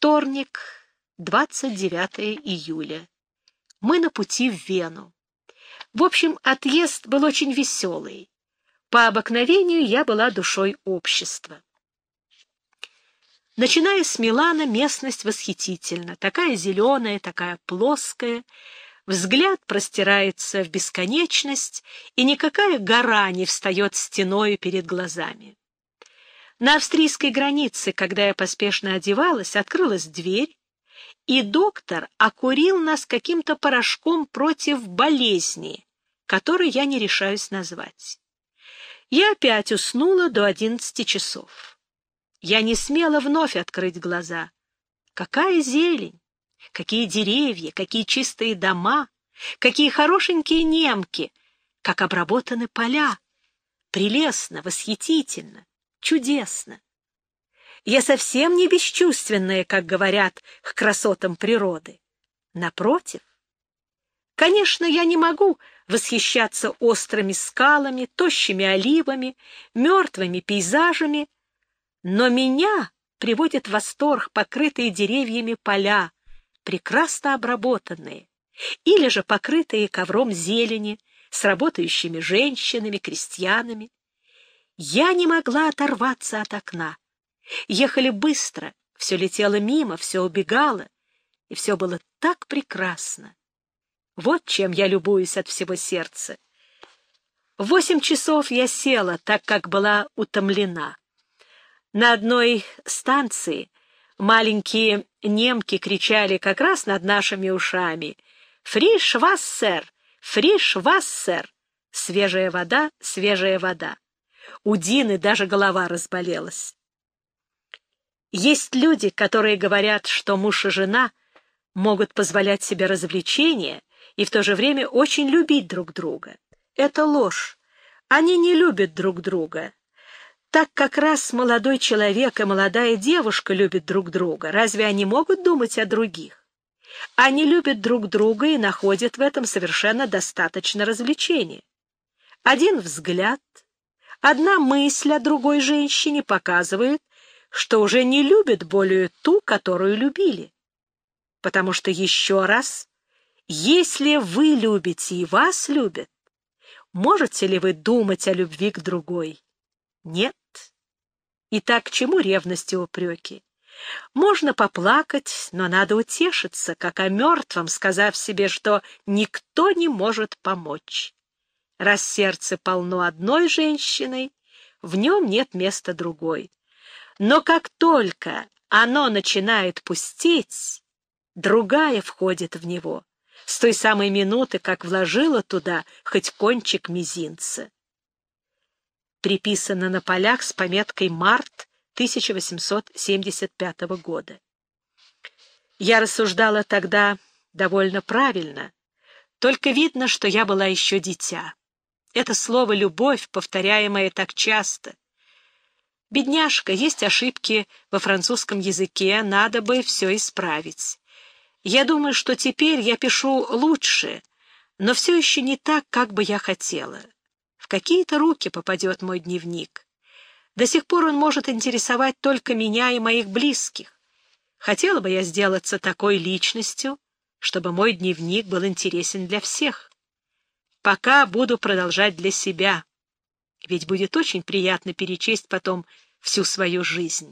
Вторник, 29 июля. Мы на пути в Вену. В общем, отъезд был очень веселый. По обыкновению я была душой общества. Начиная с Милана, местность восхитительна. Такая зеленая, такая плоская. Взгляд простирается в бесконечность, и никакая гора не встает стеною перед глазами. На австрийской границе, когда я поспешно одевалась, открылась дверь, и доктор окурил нас каким-то порошком против болезни, который я не решаюсь назвать. Я опять уснула до одиннадцати часов. Я не смела вновь открыть глаза. Какая зелень! Какие деревья, какие чистые дома, какие хорошенькие немки, как обработаны поля! Прелестно, восхитительно! Чудесно. Я совсем не бесчувственная, как говорят, к красотам природы. Напротив. Конечно, я не могу восхищаться острыми скалами, тощими оливами, мертвыми пейзажами, но меня приводит в восторг покрытые деревьями поля, прекрасно обработанные, или же покрытые ковром зелени, с работающими женщинами, крестьянами. Я не могла оторваться от окна. Ехали быстро, все летело мимо, все убегало, и все было так прекрасно. Вот чем я любуюсь от всего сердца. В восемь часов я села, так как была утомлена. На одной станции маленькие немки кричали как раз над нашими ушами «Фриш вассер! Фриш вассер!» Свежая вода, свежая вода. У Дины даже голова разболелась. Есть люди, которые говорят, что муж и жена могут позволять себе развлечения и в то же время очень любить друг друга. Это ложь. Они не любят друг друга. Так как раз молодой человек и молодая девушка любят друг друга, разве они могут думать о других? Они любят друг друга и находят в этом совершенно достаточно развлечения. Один взгляд — Одна мысль о другой женщине показывает, что уже не любят более ту, которую любили. Потому что еще раз, если вы любите и вас любят, можете ли вы думать о любви к другой? Нет. Итак, к чему ревность и упреки? Можно поплакать, но надо утешиться, как о мертвом, сказав себе, что никто не может помочь. Раз сердце полно одной женщиной, в нем нет места другой. Но как только оно начинает пустеть, другая входит в него, с той самой минуты, как вложила туда хоть кончик мизинца. Приписано на полях с пометкой «Март» 1875 года. Я рассуждала тогда довольно правильно, только видно, что я была еще дитя. Это слово «любовь», повторяемое так часто. Бедняжка, есть ошибки во французском языке, надо бы все исправить. Я думаю, что теперь я пишу лучше, но все еще не так, как бы я хотела. В какие-то руки попадет мой дневник. До сих пор он может интересовать только меня и моих близких. Хотела бы я сделаться такой личностью, чтобы мой дневник был интересен для всех пока буду продолжать для себя, ведь будет очень приятно перечесть потом всю свою жизнь.